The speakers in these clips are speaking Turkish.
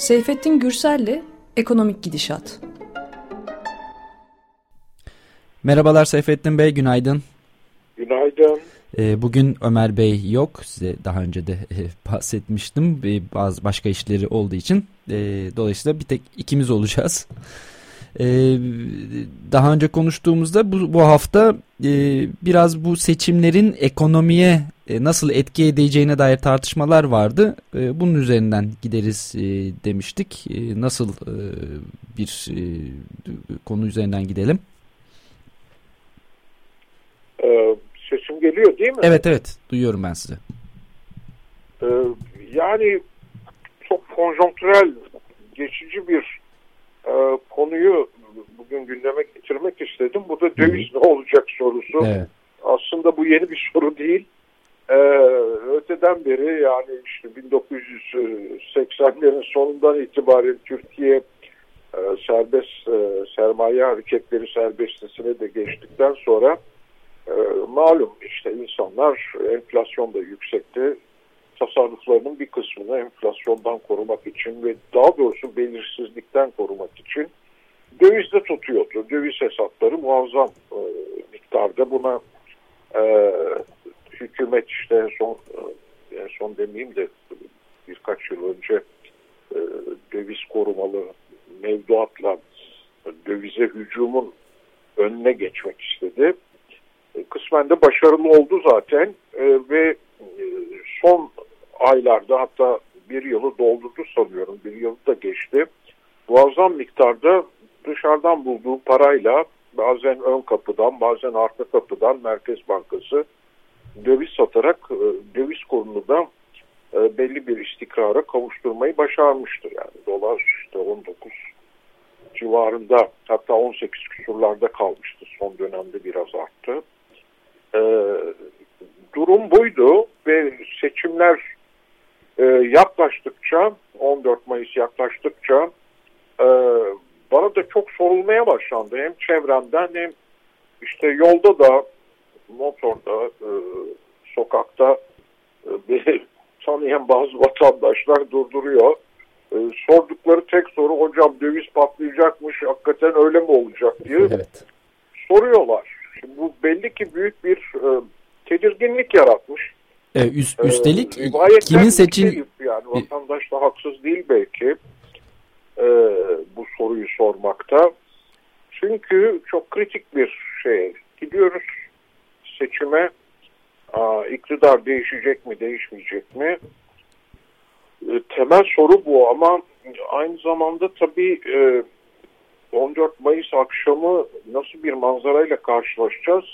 Seyfettin Gürsel'le Ekonomik Gidişat. Merhabalar Seyfettin Bey, günaydın. Günaydın. Ee, bugün Ömer Bey yok. Size daha önce de e, bahsetmiştim. Bazı başka işleri olduğu için. E, dolayısıyla bir tek ikimiz olacağız. E, daha önce konuştuğumuzda bu, bu hafta biraz bu seçimlerin ekonomiye nasıl etki edeceğine dair tartışmalar vardı. Bunun üzerinden gideriz demiştik. Nasıl bir konu üzerinden gidelim? sesim geliyor değil mi? Evet evet duyuyorum ben sizi. Ee, yani çok konjonktürel geçici bir e, konuyu bugün gündeme getirmek istedim. Bu da döviz ne olacak sorusu. Evet. Aslında bu yeni bir soru değil. Ee, öteden beri yani işte 1980'lerin sonundan itibaren Türkiye e, serbest e, sermaye hareketleri serbestisine de geçtikten sonra e, malum işte insanlar enflasyon da yüksekti. Tasarruflarının bir kısmını enflasyondan korumak için ve daha doğrusu belirsizlikten korumak için dövizde tutuyordu. Döviz hesapları muazzam e, miktarda buna e, hükümet işte son e, son demeyeyim de birkaç yıl önce e, döviz korumalı mevduatla dövize hücumun önüne geçmek istedi kısmen de başarılı oldu zaten e, ve e, son aylarda hatta bir yılı doldurdu sanıyorum bir yıl da geçti. Muazzam miktarda dışarıdan bulduğu parayla bazen ön kapıdan bazen arka kapıdan Merkez Bankası döviz satarak e, döviz kurunu da e, belli bir istikrara kavuşturmayı başarmıştır. Yani dolar işte 19 civarında hatta 18 küsurlarda kalmıştı. Son dönemde biraz arttı. E, durum buydu ve seçimler yaklaştıkça 14 Mayıs yaklaştıkça bana da çok sorulmaya başlandı. Hem çevremden hem işte yolda da motorda e, sokakta e, beni tanıyan bazı vatandaşlar durduruyor. E, sordukları tek soru hocam döviz patlayacakmış hakikaten öyle mi olacak diye evet. soruyorlar. Şimdi bu belli ki büyük bir e, tedirginlik yaratmış. E, üst, üstelik e, kimin seçil... Yani vatandaş da haksız değil belki e, bu soruyu sormakta. Çünkü çok kritik bir şey. Gidiyoruz seçime. Aa, iktidar değişecek mi, değişmeyecek mi? E, temel soru bu ama aynı zamanda tabii e, 14 Mayıs akşamı nasıl bir manzarayla karşılaşacağız?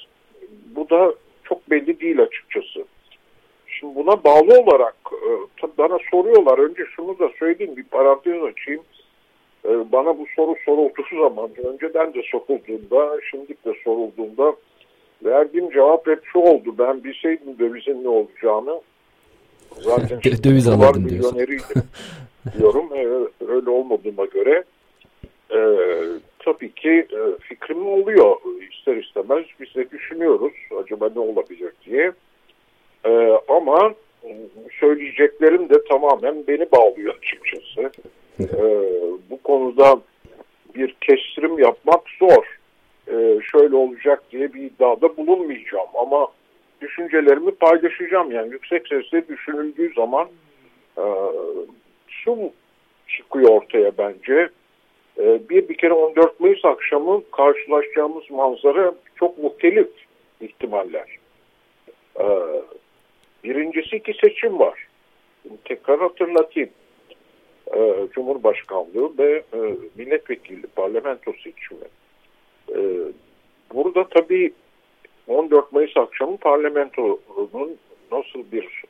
Bu da çok belli değil açıkçası. Şimdi buna bağlı olarak e, tabii bana soruyorlar. Önce şunu da söyleyeyim bir parantez açayım. E, bana bu soru sorulduğu zaman önceden de sorulduğunda şimdi de sorulduğunda verdiğim cevap hep şu oldu. Ben bilseydim dövizin ne olacağını zaten döviz alırdım diyorsun. diyorum. E, öyle olmadığıma göre e, tabii ki e, fikrim oluyor ister istemez. Biz de düşünüyoruz acaba ne olabilir diye. E, ama söyleyeceklerim de tamamen beni bağlıyor açıkçası. E, bu konuda bir kestirim yapmak zor. E, şöyle olacak diye bir iddiada bulunmayacağım ama düşüncelerimi paylaşacağım. Yani yüksek sesle düşünüldüğü zaman e, şu çıkıyor ortaya bence. Ee, bir bir kere 14 Mayıs akşamı karşılaşacağımız manzara çok muhtelif ihtimaller. Ee, birincisi iki seçim var. tekrar hatırlatayım. Ee, Cumhurbaşkanlığı ve e, milletvekili parlamento seçimi. Burada tabii 14 Mayıs akşamı parlamentonun nasıl bir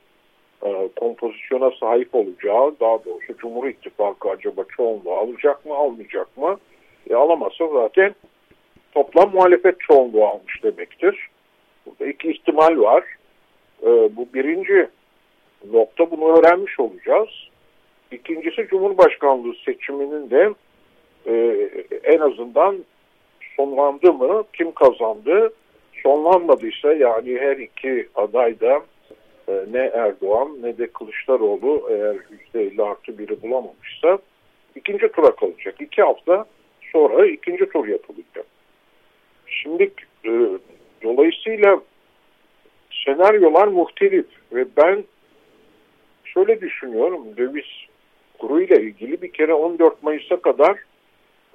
e, kompozisyona sahip olacağı daha doğrusu Cumhur İttifakı acaba çoğunluğu alacak mı almayacak mı? E, alamazsa zaten toplam muhalefet çoğunluğu almış demektir. Burada iki ihtimal var. E, bu birinci nokta bunu öğrenmiş olacağız. İkincisi Cumhurbaşkanlığı seçiminin de e, en azından sonlandı mı, kim kazandı, sonlanmadıysa yani her iki aday da e, ne Erdoğan ne de Kılıçdaroğlu eğer %50 artı biri bulamamışsa ikinci tura kalacak. İki hafta sonra ikinci tur yapılacak. Şimdi e, dolayısıyla senaryolar muhtelif ve ben şöyle düşünüyorum döviz kuruyla ilgili bir kere 14 Mayıs'a kadar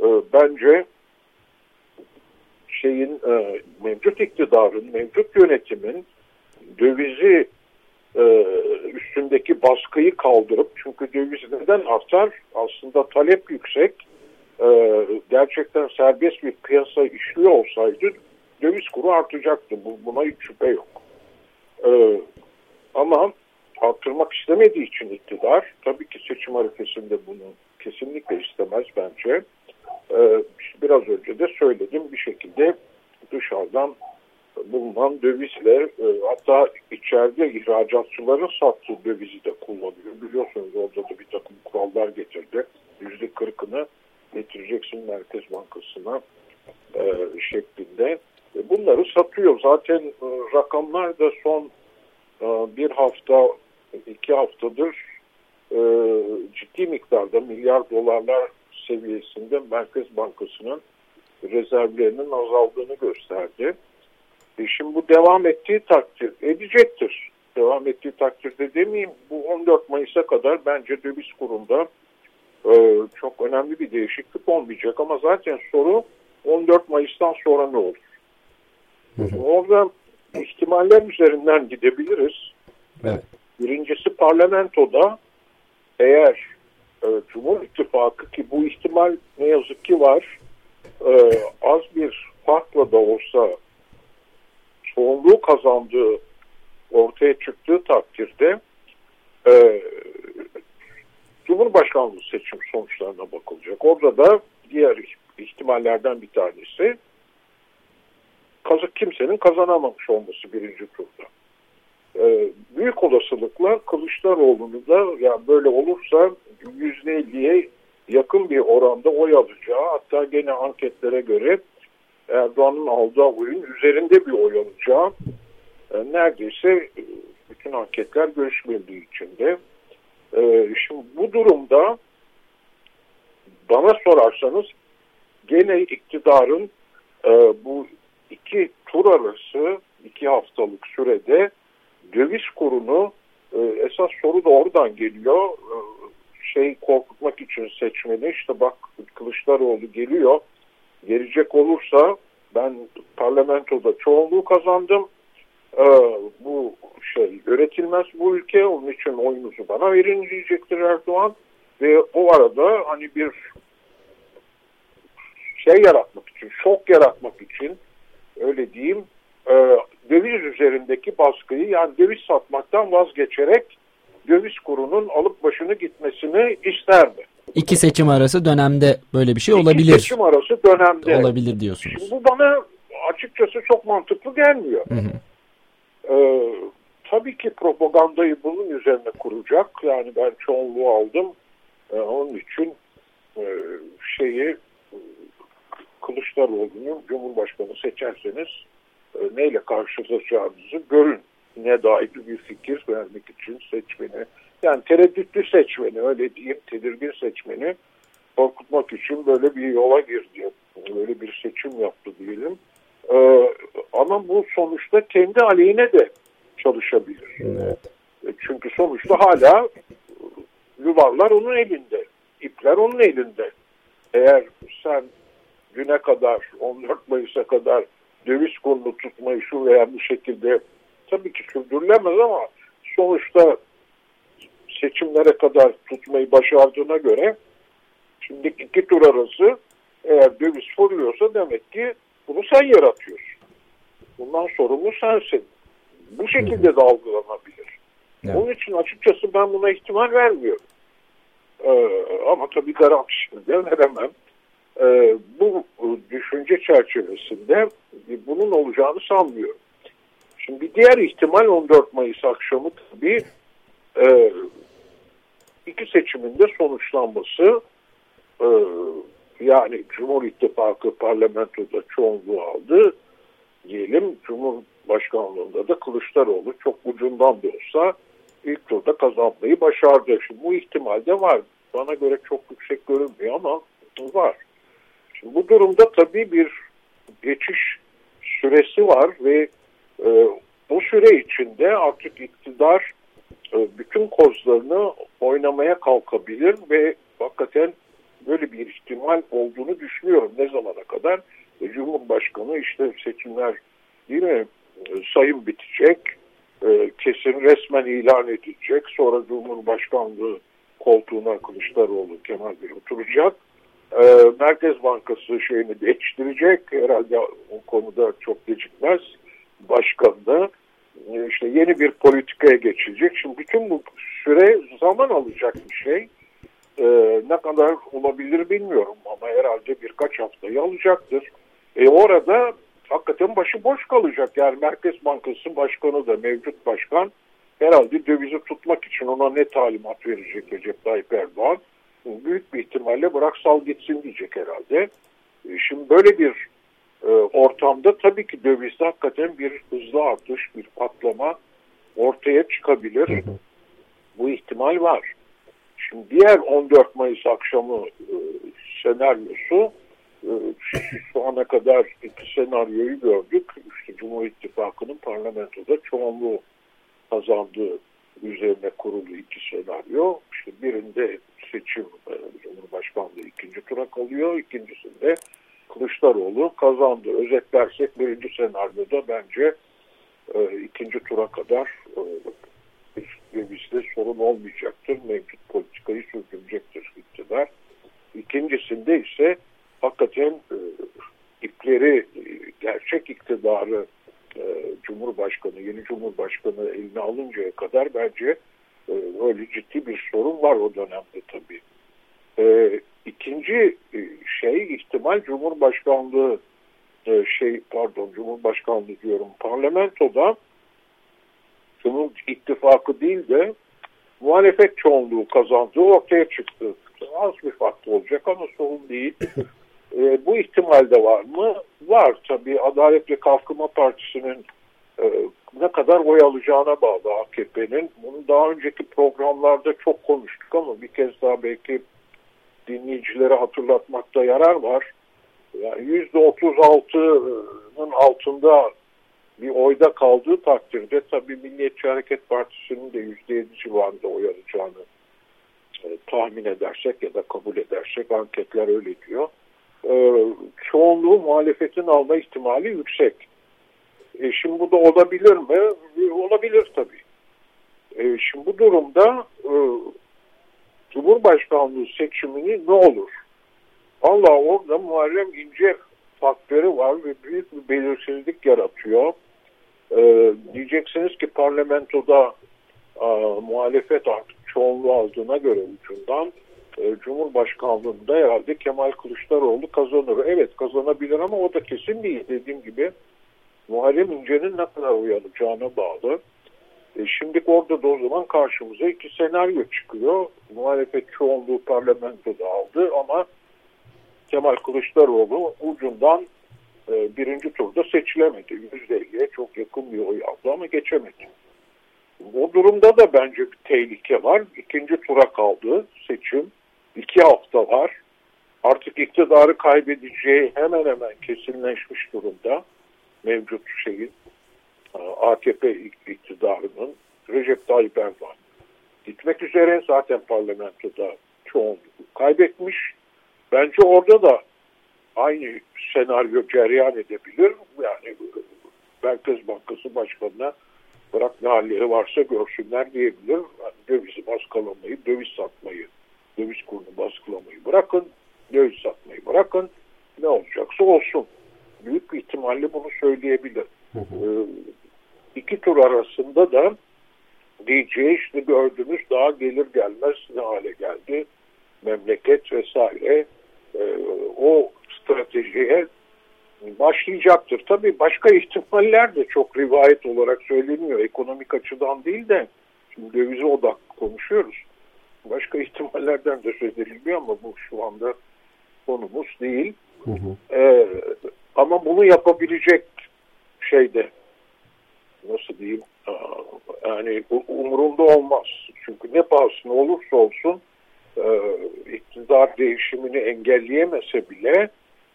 e, bence şeyin e, mevcut iktidarın, mevcut yönetimin dövizi e, üstündeki baskıyı kaldırıp çünkü döviz neden artar? Aslında talep yüksek. E, gerçekten serbest bir piyasa işliyor olsaydı döviz kuru artacaktı. Bu, buna hiç şüphe yok. E, ama arttırmak istemediği için iktidar tabii ki seçim arifesinde bunu kesinlikle istemez bence. Ee, biraz önce de söyledim bir şekilde dışarıdan bulunan dövizle e, hatta içeride ihracatçıların sattığı dövizi de kullanıyor. Biliyorsunuz orada da bir takım kurallar getirdi. Yüzde kırkını getireceksin Merkez Bankası'na e, şeklinde. E, bunları satıyor. Zaten rakamlar da son bir hafta, iki haftadır ciddi miktarda milyar dolarlar seviyesinde Merkez Bankası'nın rezervlerinin azaldığını gösterdi. E şimdi bu devam ettiği takdir edecektir. Devam ettiği takdirde demeyeyim bu 14 Mayıs'a kadar bence döviz kurunda e, çok önemli bir değişiklik olmayacak ama zaten soru 14 Mayıs'tan sonra ne olur? Hı hı. Orada ihtimaller üzerinden gidebiliriz. Evet. Birincisi parlamentoda eğer Cumhur İttifakı ki bu ihtimal ne yazık ki var e, az bir farkla da olsa çoğunluğu kazandığı ortaya çıktığı takdirde e, Cumhurbaşkanlığı seçim sonuçlarına bakılacak. Orada da diğer ihtimallerden bir tanesi kimsenin kazanamamış olması birinci turda. Ee, büyük olasılıkla Kılıçdaroğlu'nu da yani böyle olursa %50'ye yakın bir oranda oy alacağı hatta gene anketlere göre Erdoğan'ın aldığı oyun üzerinde bir oy alacağı e, neredeyse e, bütün anketler görüş birliği içinde. E, şimdi bu durumda bana sorarsanız gene iktidarın bu iki tur arası iki haftalık sürede döviz kurunu e, esas soru da oradan geliyor. E, şey korkutmak için seçmeni işte bak Kılıçdaroğlu geliyor. Gelecek olursa ben parlamentoda çoğunluğu kazandım. E, bu şey üretilmez bu ülke. Onun için oyunuzu bana verin diyecektir Erdoğan. Ve o arada hani bir şey yaratmak için, şok yaratmak için öyle diyeyim e, döviz üzerindeki baskıyı yani döviz satmaktan vazgeçerek döviz kurunun alıp başını gitmesini isterdi. İki seçim arası dönemde böyle bir şey olabilir. İki seçim arası dönemde. Olabilir diyorsunuz. Şimdi bu bana açıkçası çok mantıklı gelmiyor. Hı hı. Ee, tabii ki propagandayı bunun üzerine kuracak. Yani ben çoğunluğu aldım. Ee, onun için e, şeyi Kılıçdaroğlu'nu Cumhurbaşkanı seçerseniz neyle karşılaşacağınızı görün. Ne dair bir fikir vermek için seçmeni. Yani tereddütlü seçmeni öyle diyeyim tedirgin seçmeni korkutmak için böyle bir yola girdi. Böyle bir seçim yaptı diyelim. Ee, ama bu sonuçta kendi aleyhine de çalışabilir. Evet. E, çünkü sonuçta hala yuvarlar onun elinde. ipler onun elinde. Eğer sen güne kadar 14 Mayıs'a kadar döviz kurulu tutmayı şu veya bu şekilde tabii ki sürdürülemez ama sonuçta seçimlere kadar tutmayı başardığına göre şimdi iki tur arası eğer döviz vuruyorsa demek ki bunu sen yaratıyorsun. Bundan sorumlu sensin. Bu şekilde de algılanabilir. Evet. Onun için açıkçası ben buna ihtimal vermiyorum. Ee, ama tabii garantisini de veremem. Ee, bu düşünce çerçevesinde bunun olacağını sanmıyorum. Şimdi bir diğer ihtimal 14 Mayıs akşamı tabii e, iki seçiminde sonuçlanması e, yani Cumhur İttifakı parlamentoda çoğunluğu aldı diyelim Cumhurbaşkanlığında da Kılıçdaroğlu çok ucundan da olsa ilk turda kazanmayı başardı. Şimdi bu ihtimal de var. bana göre çok yüksek görünmüyor ama var. Bu durumda tabii bir geçiş süresi var ve e, bu süre içinde artık iktidar e, bütün kozlarını oynamaya kalkabilir ve hakikaten böyle bir ihtimal olduğunu düşünüyorum. Ne zamana kadar? E, Cumhurbaşkanı işte seçimler değil mi e, sayım bitecek, e, kesin resmen ilan edilecek. Sonra Cumhurbaşkanlığı koltuğuna Kılıçdaroğlu Kemal Bey oturacak. E, Merkez Bankası şeyini değiştirecek. Herhalde o konuda çok gecikmez. Başkan da e, işte yeni bir politikaya geçilecek. Şimdi bütün bu süre zaman alacak bir şey. E, ne kadar olabilir bilmiyorum ama herhalde birkaç haftayı alacaktır. E orada hakikaten başı boş kalacak. Yani Merkez Bankası Başkanı da mevcut başkan herhalde dövizi tutmak için ona ne talimat verecek Recep Tayyip Erdoğan? Büyük bir ihtimalle bırak sal gitsin diyecek herhalde. E, şimdi böyle bir e, ortamda tabii ki dövizde hakikaten bir hızlı artış, bir patlama ortaya çıkabilir. Hı hı. Bu ihtimal var. Şimdi diğer 14 Mayıs akşamı e, senaryosu e, şu ana kadar iki senaryoyu gördük. İşte Cumhur İttifakı'nın parlamentoda çoğunluğu kazandığı üzerine kurulu iki senaryo. İşte birinde seçim e, Cumhurbaşkanlığı ikinci tura kalıyor. İkincisinde Kılıçdaroğlu kazandı. Özetlersek birinci senaryoda bence e, ikinci tura kadar e, bizde sorun olmayacaktır. Mevcut politikayı sürdürecektir iktidar. İkincisinde ise hakikaten e, ipleri, e, gerçek iktidarı Cumhurbaşkanı, yeni Cumhurbaşkanı eline alıncaya kadar bence e, öyle ciddi bir sorun var o dönemde tabii. E, ikinci e, şey ihtimal Cumhurbaşkanlığı e, şey pardon Cumhurbaşkanlığı diyorum parlamentoda Cumhur İttifakı değil de muhalefet çoğunluğu kazandığı ortaya çıktı. Az bir farklı olacak ama sorun değil. E, bu ihtimal de var mı? Var tabii. Adalet ve Kalkınma Partisi'nin e, ne kadar oy alacağına bağlı AKP'nin. Bunu daha önceki programlarda çok konuştuk ama bir kez daha belki dinleyicilere hatırlatmakta yarar var. Yani %36'nın altında bir oyda kaldığı takdirde tabii Milliyetçi Hareket Partisi'nin de %7 civarında oy alacağını e, tahmin edersek ya da kabul edersek anketler öyle diyor. E, çoğunluğu muhalefetin alma ihtimali yüksek. E, şimdi bu da olabilir mi? E, olabilir tabii. E, şimdi bu durumda e, Cumhurbaşkanlığı seçimini ne olur? Allah orada Muharrem İnce faktörü var ve büyük bir belirsizlik yaratıyor. Ee, diyeceksiniz ki parlamentoda e, muhalefet artık çoğunluğu aldığına göre ucundan e, Cumhurbaşkanlığında herhalde Kemal Kılıçdaroğlu kazanır. Evet kazanabilir ama o da kesin değil. Dediğim gibi Muharrem İnce'nin ne kadar uyanacağına bağlı. E, şimdi orada da o zaman karşımıza iki senaryo çıkıyor. Muhalefet çoğunluğu parlamentoda aldı ama Kemal Kılıçdaroğlu ucundan e, birinci turda seçilemedi. %50'ye çok yakın bir oy aldı ama geçemedi. O durumda da bence bir tehlike var. İkinci tura kaldı seçim. İki hafta var. Artık iktidarı kaybedeceği hemen hemen kesinleşmiş durumda mevcut şeyin AKP iktidarının Recep Tayyip Erdoğan gitmek üzere zaten parlamentoda çoğunluğu kaybetmiş. Bence orada da aynı senaryo cereyan edebilir. Yani Merkez Bankası Başkanı'na bırak ne halleri varsa görsünler diyebilir. Yani dövizi baskılamayı, döviz satmayı, döviz kurunu baskılamayı bırakın, döviz satmayı bırakın. Ne olacaksa olsun. Büyük bir ihtimalle bunu söyleyebilir. Hı hı. Ee, iki tur arasında da diyeceği işte gördünüz daha gelir gelmez ne hale geldi memleket vesaire e, o stratejiye başlayacaktır. Tabii başka ihtimaller de çok rivayet olarak söyleniyor. Ekonomik açıdan değil de şimdi dövize odak konuşuyoruz. Başka ihtimallerden de söz edilmiyor ama bu şu anda konumuz değil. Hı hı. Ee, ama bunu yapabilecek şeyde nasıl diyeyim yani umurumda olmaz. Çünkü ne pahasına olursa olsun e, iktidar değişimini engelleyemese bile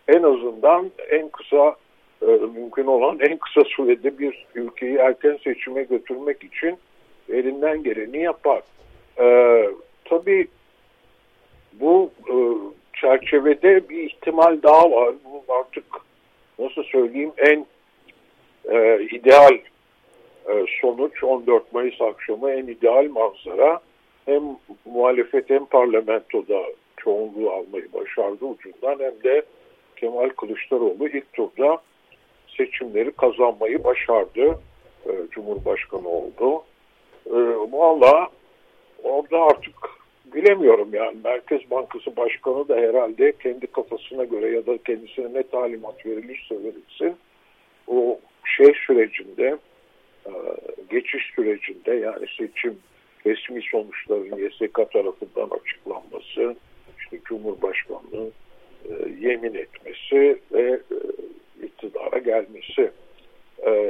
en azından en kısa e, mümkün olan en kısa sürede bir ülkeyi erken seçime götürmek için elinden geleni yapar. Tabii bu e, çerçevede bir ihtimal daha var. Bu artık nasıl söyleyeyim en e, ideal e, sonuç 14 Mayıs akşamı en ideal manzara hem muhalefet hem parlamentoda çoğunluğu almayı başardı ucundan hem de Kemal Kılıçdaroğlu ilk turda seçimleri kazanmayı başardı. E, Cumhurbaşkanı oldu. E, Valla orada artık bilemiyorum yani Merkez Bankası Başkanı da herhalde kendi kafasına göre ya da kendisine ne talimat verilirse verilsin o şey sürecinde e, geçiş sürecinde yani seçim resmi sonuçların YSK tarafından açıklanması işte Cumhurbaşkanlığı e, yemin etmesi ve e, iktidara gelmesi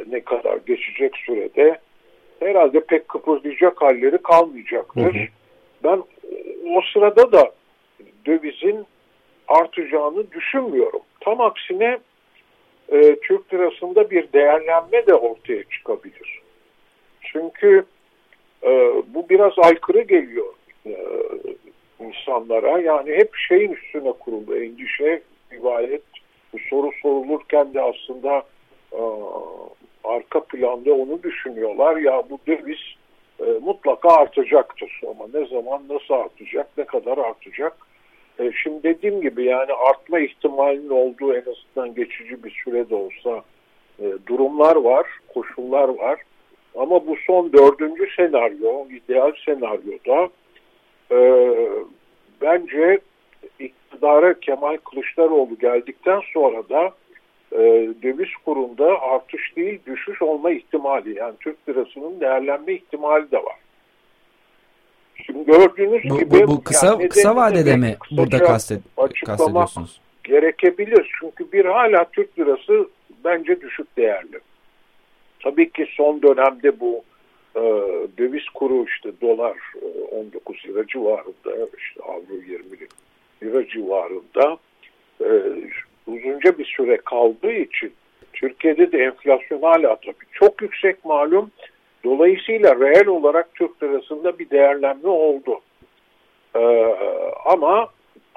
ne kadar geçecek sürede herhalde pek kıpırdayacak halleri kalmayacaktır. Hı hı. Ben o sırada da dövizin artacağını düşünmüyorum. Tam aksine e, Türk lirasında bir değerlenme de ortaya çıkabilir. Çünkü e, bu biraz aykırı geliyor e, insanlara. Yani hep şeyin üstüne kuruldu. Endişe, rivayet. Bu soru sorulurken de aslında e, arka planda onu düşünüyorlar. Ya bu döviz e, mutlaka artacaktır. Ama ne zaman, nasıl artacak, ne kadar artacak? E, şimdi dediğim gibi yani artma ihtimalinin olduğu en azından geçici bir sürede olsa e, durumlar var, koşullar var. Ama bu son dördüncü senaryo, ideal senaryoda e, bence iktidara Kemal Kılıçdaroğlu geldikten sonra da e, döviz kurunda artış değil düşüş olma ihtimali yani Türk lirasının değerlenme ihtimali de var. Şimdi gördüğünüz bu, gibi bu, bu kısa yani kısa vadede mi burada kastet, kastediyorsunuz? Gerekebilir çünkü bir hala Türk lirası bence düşük değerli. Tabii ki son dönemde bu e, döviz kuru işte dolar e, 19 lira civarında işte avro 20 lira civarında e, uzunca bir süre kaldığı için Türkiye'de de enflasyon hala tabii çok yüksek malum. Dolayısıyla reel olarak Türk lirasında bir değerlenme oldu. Ee, ama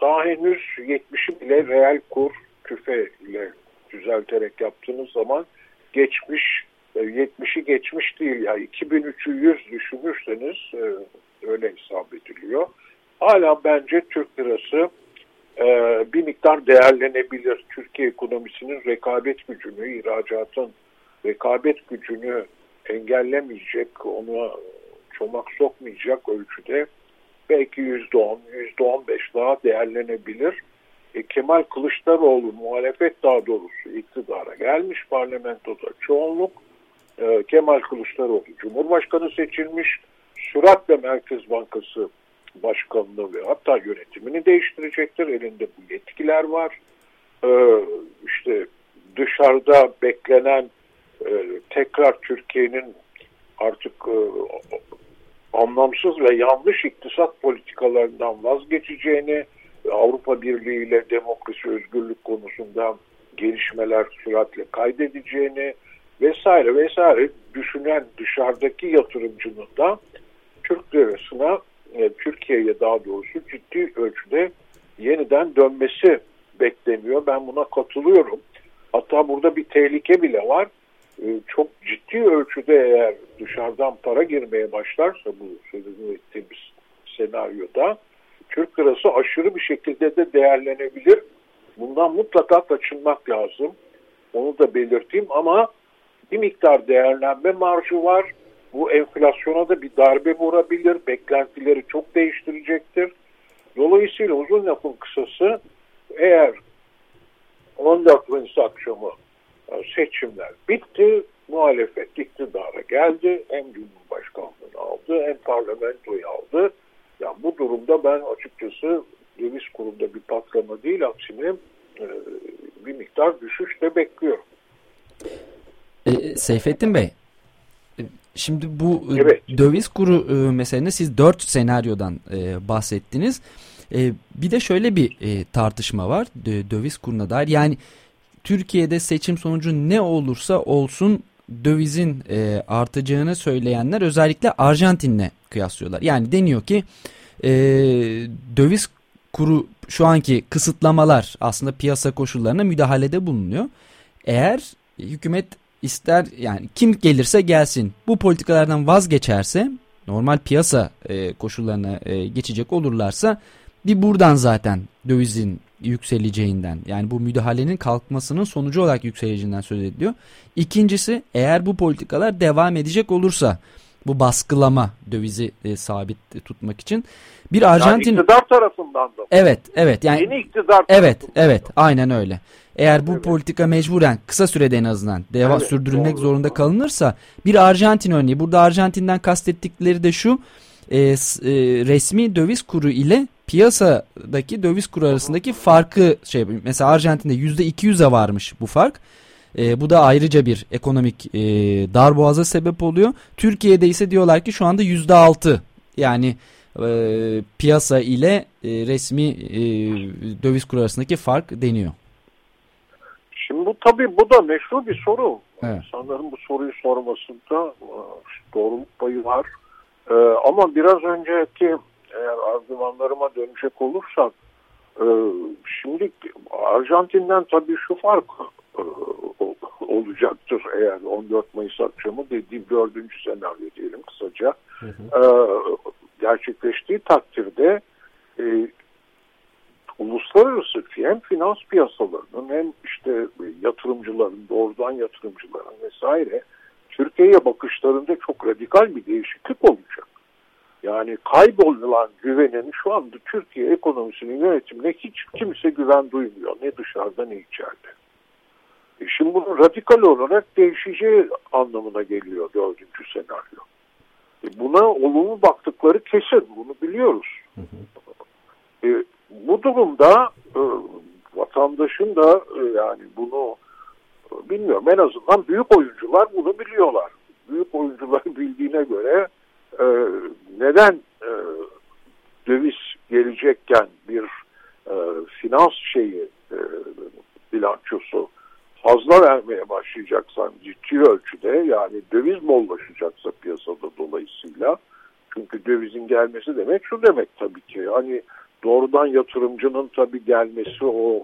daha henüz 70'i bile reel kur küfe ile düzelterek yaptığınız zaman geçmiş 70'i e, geçmiş değil ya yani 2300 düşünürseniz e, öyle hesap ediliyor. Hala bence Türk lirası e, bir miktar değerlenebilir. Türkiye ekonomisinin rekabet gücünü, ihracatın rekabet gücünü engellemeyecek, onu çomak sokmayacak ölçüde belki yüzde on, yüzde on beş daha değerlenebilir. E, Kemal Kılıçdaroğlu muhalefet daha doğrusu iktidara gelmiş parlamentoda çoğunluk. E, Kemal Kılıçdaroğlu Cumhurbaşkanı seçilmiş. Süratle Merkez Bankası başkanlığı ve hatta yönetimini değiştirecektir. Elinde bu yetkiler var. Ee, işte dışarıda beklenen e, tekrar Türkiye'nin artık e, anlamsız ve yanlış iktisat politikalarından vazgeçeceğini, Avrupa Birliği ile demokrasi özgürlük konusunda gelişmeler süratle kaydedeceğini vesaire vesaire düşünen dışarıdaki yatırımcının da Türk lirasına e, Türkiye'ye daha doğrusu ciddi ölçüde yeniden dönmesi bekleniyor. Ben buna katılıyorum. Hatta burada bir tehlike bile var. E, çok ciddi ölçüde eğer dışarıdan para girmeye başlarsa bu sözünü ettiğimiz senaryoda Türk lirası aşırı bir şekilde de değerlenebilir. Bundan mutlaka kaçınmak lazım. Onu da belirteyim ama bir miktar değerlenme marjı var. Bu enflasyona da bir darbe vurabilir. Beklentileri çok değiştirecektir. Dolayısıyla uzun lafın kısası eğer 14 Mayıs akşamı e, seçimler bitti, muhalefet iktidara geldi, hem Cumhurbaşkanlığını aldı hem parlamentoyu aldı. Yani bu durumda ben açıkçası döviz kurunda bir patlama değil, aksine e, bir miktar düşüş de bekliyorum. E, Seyfettin Bey, Şimdi bu evet. döviz kuru meselesinde siz dört senaryodan bahsettiniz. Bir de şöyle bir tartışma var döviz kuruna dair. Yani Türkiye'de seçim sonucu ne olursa olsun dövizin artacağını söyleyenler özellikle Arjantin'le kıyaslıyorlar. Yani deniyor ki döviz kuru şu anki kısıtlamalar aslında piyasa koşullarına müdahalede bulunuyor. Eğer hükümet ister yani kim gelirse gelsin bu politikalardan vazgeçerse normal piyasa e, koşullarına e, geçecek olurlarsa bir buradan zaten dövizin yükseleceğinden yani bu müdahalenin kalkmasının sonucu olarak yükseleceğinden söz ediliyor. İkincisi eğer bu politikalar devam edecek olursa bu baskılama dövizi e, sabit tutmak için bir Arjantin yani iktidar tarafından da. Evet, evet. Yani yeni iktidar Evet, evet. Aynen öyle. Eğer bu evet. politika mecburen kısa sürede en azından deva evet, sürdürülmek doğru, zorunda kalınırsa bir Arjantin örneği. Burada Arjantin'den kastettikleri de şu. E, e, resmi döviz kuru ile piyasadaki döviz kuru arasındaki farkı şey mesela Arjantin'de yüzde 200'e varmış bu fark. E, bu da ayrıca bir ekonomik e, darboğaza sebep oluyor. Türkiye'de ise diyorlar ki şu anda yüzde altı yani e, piyasa ile e, resmi e, döviz kuru arasındaki fark deniyor. Şimdi bu tabii bu da meşru bir soru. Evet. İnsanların bu soruyu sormasında e, doğruluk payı var. Ee, ama biraz önceki eğer argümanlarıma dönecek olursak e, şimdi Arjantin'den tabii şu fark e, olacaktır eğer 14 Mayıs akşamı dediğim dördüncü senaryo diyelim kısaca hı hı. E, gerçekleştiği takdirde e, uluslararası hem finans piyasalarının hem işte yatırımcıların, doğrudan yatırımcıların vesaire Türkiye'ye bakışlarında çok radikal bir değişiklik olacak. Yani kaybolan güvenin şu anda Türkiye ekonomisinin yönetimine hiç kimse güven duymuyor. Ne dışarıda ne içeride. Şimdi bunun radikal olarak değişeceği anlamına geliyor dördüncü senaryo. E buna olumlu baktıkları kesin. Bunu biliyoruz. Hı hı. E, bu durumda e, vatandaşın da e, yani bunu e, bilmiyorum en azından büyük oyuncular bunu biliyorlar. Büyük oyuncular bildiğine göre e, neden e, döviz gelecekken bir e, finans şeyi e, bilançosu fazla vermeye başlayacaksan ciddi ölçüde yani döviz bollaşacaksa piyasada dolayısıyla çünkü dövizin gelmesi demek şu demek tabii ki hani doğrudan yatırımcının tabii gelmesi o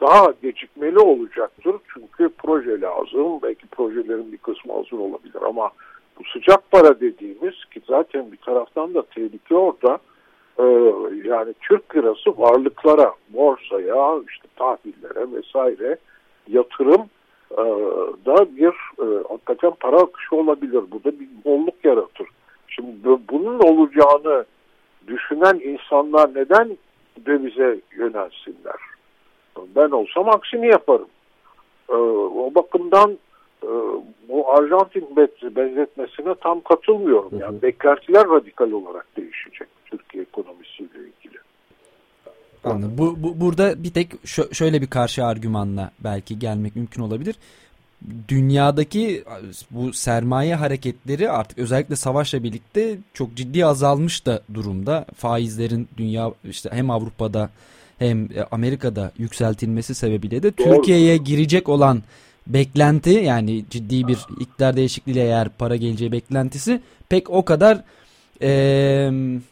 daha gecikmeli olacaktır. Çünkü proje lazım. Belki projelerin bir kısmı hazır olabilir ama bu sıcak para dediğimiz ki zaten bir taraftan da tehlike orada e, yani Türk lirası varlıklara, borsaya, işte tahvillere vesaire yatırım e, da bir e, hakikaten para akışı olabilir. Bu da bir bolluk yaratır. Şimdi bunun olacağını düşünen insanlar neden dövize yönelsinler? Ben olsam aksini yaparım. Ee, o bakımdan e, bu Arjantin benzetmesine tam katılmıyorum. Yani beklentiler radikal olarak değişecek Türkiye ekonomisiyle ilgili. Anladım. Bu, bu, burada bir tek şöyle bir karşı argümanla belki gelmek mümkün olabilir dünyadaki bu sermaye hareketleri artık özellikle savaşla birlikte çok ciddi azalmış da durumda. Faizlerin dünya işte hem Avrupa'da hem Amerika'da yükseltilmesi sebebiyle de Türkiye'ye girecek olan beklenti yani ciddi bir iktidar değişikliğiyle eğer para geleceği beklentisi pek o kadar e,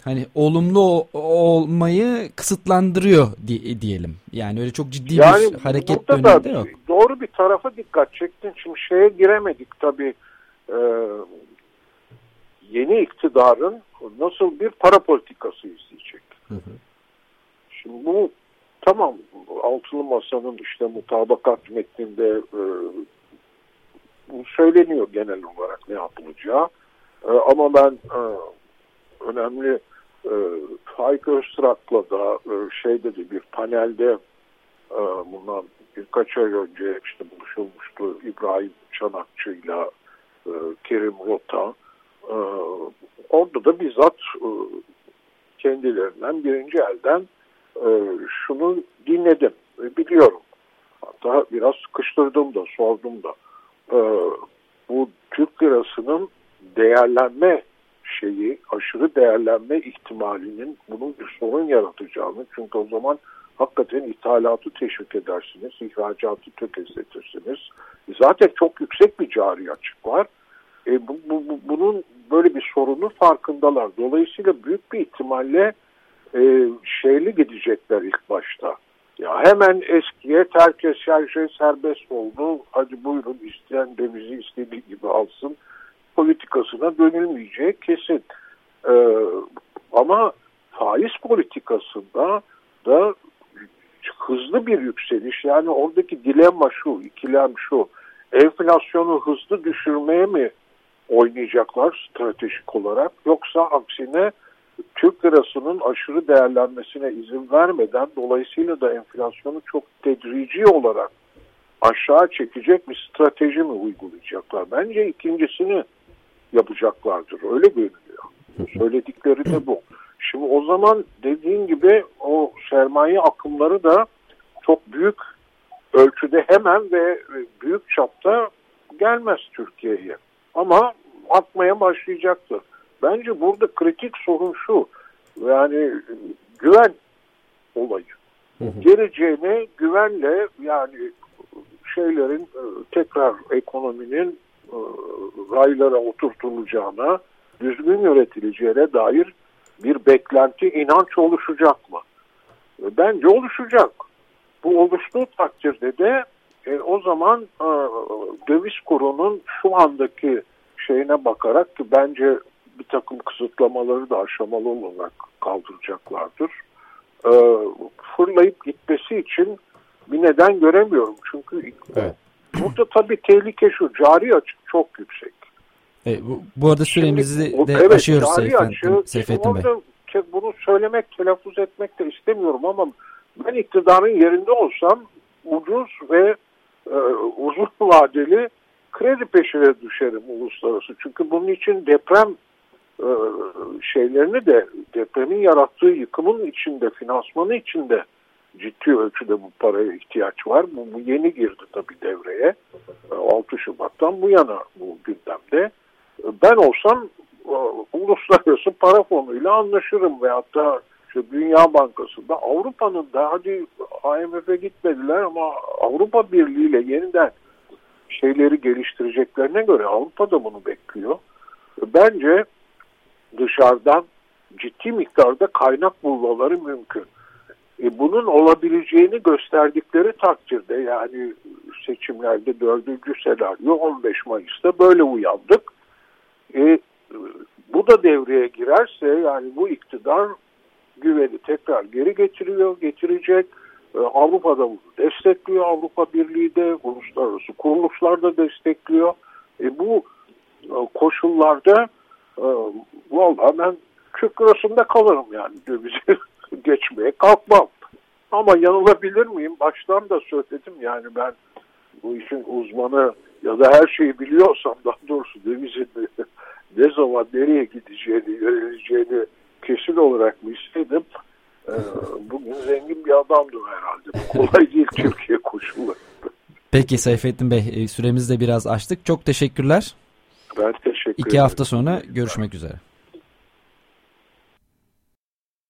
hani olumlu olmayı kısıtlandırıyor di diyelim. Yani öyle çok ciddi yani, bir hareket döneminde yok. Doğru bir tarafa dikkat çektin. Şimdi şeye giremedik tabii. E, yeni iktidarın nasıl bir para politikası izleyecek. Hı hı. Şimdi bu tamam altılı masanın işte mutabakat metninde e, söyleniyor genel olarak ne yapılacağı. E, ama ben e, önemli e, Hayk Öztrak'la da e, şey dedi bir panelde e, bundan birkaç ay önce işte buluşulmuştu İbrahim Çanakçı'yla e, Kerim Rota. E, orada da bizzat e, kendilerinden birinci elden şunu dinledim. Biliyorum. Hatta biraz sıkıştırdım da sordum da. Bu Türk lirasının değerlenme şeyi, aşırı değerlenme ihtimalinin bunun bir sorun yaratacağını çünkü o zaman hakikaten ithalatı teşvik edersiniz, ihracatı tökezletirsiniz. Zaten çok yüksek bir cari açık var. E, bu, bu, bu, bunun böyle bir sorunu farkındalar. Dolayısıyla büyük bir ihtimalle e, şeyli gidecekler ilk başta. Ya hemen eskiye herkes her şey serbest oldu. Hadi buyurun isteyen dövizi istediği gibi alsın. Politikasına dönülmeyecek kesin. Ee, ama faiz politikasında da hızlı bir yükseliş. Yani oradaki dilemma şu, ikilem şu. Enflasyonu hızlı düşürmeye mi oynayacaklar stratejik olarak yoksa aksine Türk lirasının aşırı değerlenmesine izin vermeden dolayısıyla da enflasyonu çok tedrici olarak aşağı çekecek bir strateji mi uygulayacaklar? Bence ikincisini yapacaklardır. Öyle görünüyor. Söyledikleri de bu. Şimdi o zaman dediğin gibi o sermaye akımları da çok büyük ölçüde hemen ve büyük çapta gelmez Türkiye'ye. Ama atmaya başlayacaktır. Bence burada kritik sorun şu. Yani güven olayı. Geleceğine güvenle yani şeylerin e, tekrar ekonominin raylara oturtulacağına, düzgün yönetileceğine dair bir beklenti, inanç oluşacak mı? E, bence oluşacak. Bu oluştuğu takdirde de e, o zaman e, döviz kurunun şu andaki şeyine bakarak ki bence bir takım kısıtlamaları da aşamalı olarak kaldıracaklardır. E, fırlayıp gitmesi için bir neden göremiyorum. Çünkü evet. Burada tabii tehlike şu cari açık çok yüksek. E, bu, bu arada süremizi Şimdi, de evet, aşıyoruz Seyfettin, Seyfettin Bey. Bunu söylemek, telaffuz etmek de istemiyorum ama ben iktidarın yerinde olsam ucuz ve e, uzun vadeli kredi peşine düşerim uluslararası. Çünkü bunun için deprem e, şeylerini de depremin yarattığı yıkımın içinde, finansmanı içinde ciddi ölçüde bu paraya ihtiyaç var. Bu, bu yeni girdi tabii devreye. 6 e, Şubat'tan bu yana bu gündemde. E, ben olsam e, uluslararası para fonuyla anlaşırım ve hatta işte Dünya Bankası'nda Avrupa'nın da hadi IMF'e gitmediler ama Avrupa Birliği ile yeniden şeyleri geliştireceklerine göre Avrupa da bunu bekliyor. Bence dışarıdan ciddi miktarda kaynak bulmaları mümkün. E, bunun olabileceğini gösterdikleri takdirde yani seçimlerde dördüncü senaryo 15 Mayıs'ta böyle uyandık. E, bu da devreye girerse yani bu iktidar güveni tekrar geri getiriyor, getirecek. E, Avrupa'da bunu destekliyor, Avrupa Birliği de, uluslararası kuruluşlar da destekliyor. E, bu e, koşullarda e, vallahi ben Türk lirasında kalırım yani dövizi geçmeye kalkmam. Ama yanılabilir miyim? Baştan da söyledim yani ben bu işin uzmanı ya da her şeyi biliyorsam daha doğrusu dövizin ne zaman nereye gideceğini, yöneleceğini kesin olarak mı istedim? Ee, bugün zengin bir adamdım herhalde. Kolay değil Türkiye koşulları. Peki Seyfettin Bey e, süremizi de biraz açtık. Çok teşekkürler. Ben teşekkür ederim. İki hafta sonra görüşmek üzere.